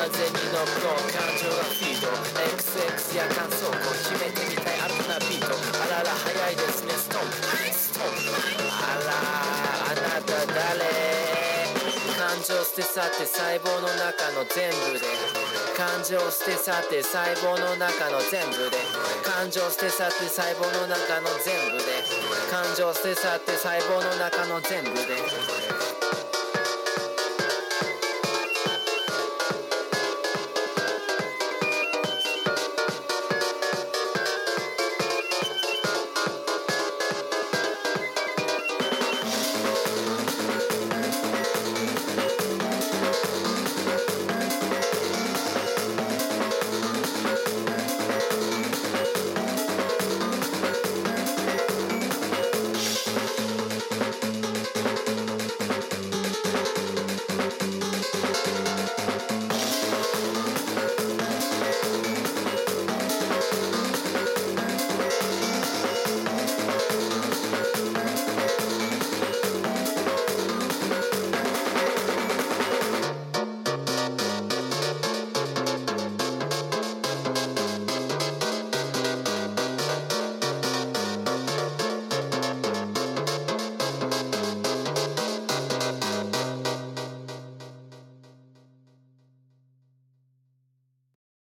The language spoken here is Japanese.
風に乗っク感情がフィード XX や感想を決めてみたい新たなビートあらら早いですねストップストップあらあなた誰感情捨て去って細胞の中の全部で感情捨て去って細胞の中の全部で感情捨て去って細胞の中の全部で感情捨て去って細胞の中の全部で